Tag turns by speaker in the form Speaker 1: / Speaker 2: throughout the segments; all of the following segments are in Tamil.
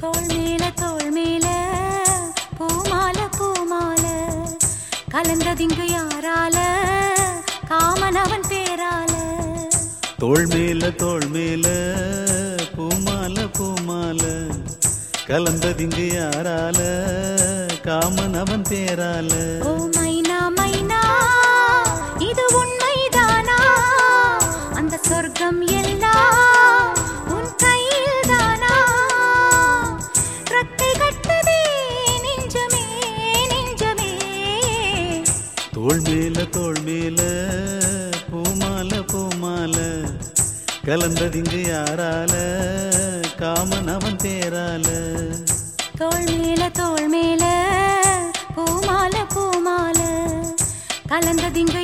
Speaker 1: தோள் மேல தோல் மேல
Speaker 2: தோல் மேல பூமால பூமால. கலந்ததிங்கு யாரால காமன் அவன் பேரால. கலந்ததிங்கு யாரால? காமன் அவன் பேரால.
Speaker 1: தோல் மேல தோல் மேல பூமால பூமால. கலந்ததிங்கு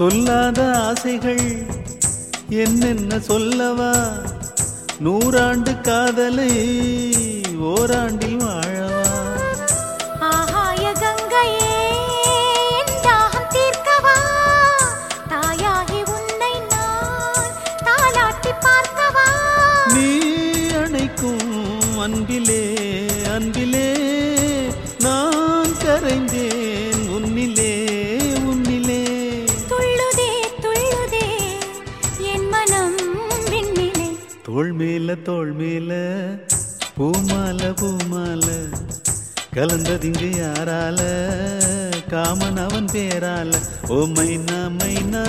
Speaker 2: சொல்லாத ஆசைகள் என்னென்ன சொல்லவா? நூறாண்டு காதலை ஓராண்டில் வாழவா?
Speaker 1: ஆகாய கங்கையே தாகம் தீர்க்கவா? தாயாகி உன்னை நான் தாலாட்டி பார்க்கவா?
Speaker 2: நீ அணைக்கும் அன்பிலே அன்பிலே தோல் மேல தோல் மேல பூமால பூமால கலந்ததிங்கு யாரால? காமன் அவன் பேரால. ஓ மைனா மைனா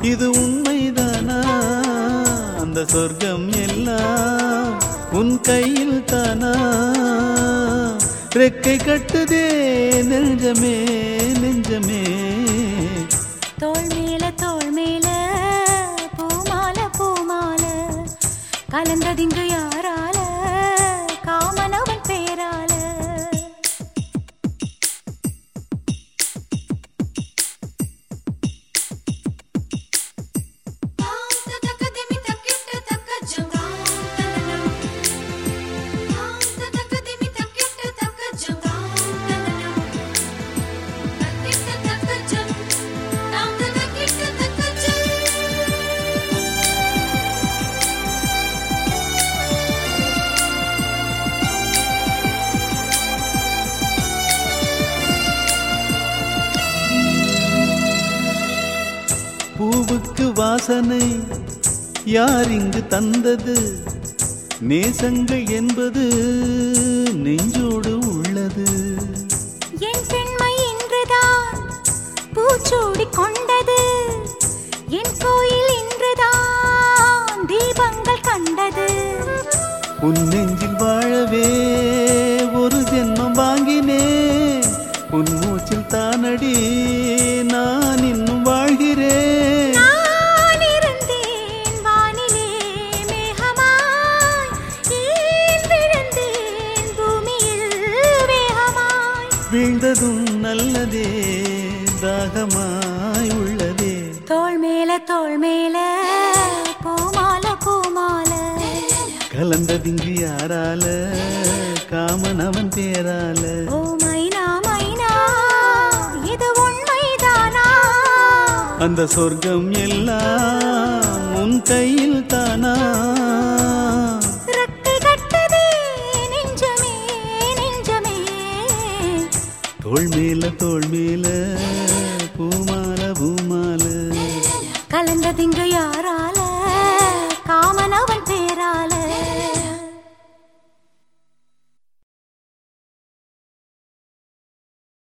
Speaker 2: இது உண்மைதானா? அந்த சொர்க்கம் எல்லாம் உன் கையில் தானா? ரெக்கை கட்டுதே நெஞ்சமே நெஞ்சமே.
Speaker 1: தோல் மேல கலந்ததிங்கு யாரால காமன்
Speaker 2: வாசனை யார் இங்கு தந்தது? நேசங்கள் என்பது நெஞ்சோடு உள்ளது.
Speaker 1: என் பெண்மை இன்றுதான் பூச்சூடி கொண்டது. என் கோயில் இன்றுதான் தீபங்கள் கண்டது.
Speaker 2: உன் நெஞ்சில் வாழவே ஒரு ஜென்மம் வாங்கினேன். உன் மூச்சில் தானடி நான் இன்னும் வாழ்கிறேன். வீழ்ந்ததும் நல்லதே தாகமாய் உள்ளதே.
Speaker 1: தோள் மேல தோள் மேல பூமால பூமால.
Speaker 2: கலந்ததிங்கு யாரால காமன் அவன் பேரால.
Speaker 1: ஓ மைனா மைனா இது உண்மைதானா
Speaker 2: அந்த சொர்க்கம் எல்லாம் உன் கையில் தானா? தோல் மேல தோல் மேல பூமால பூமால.
Speaker 1: கலந்ததிங்க யாரால? காமன் அவன் பேரால.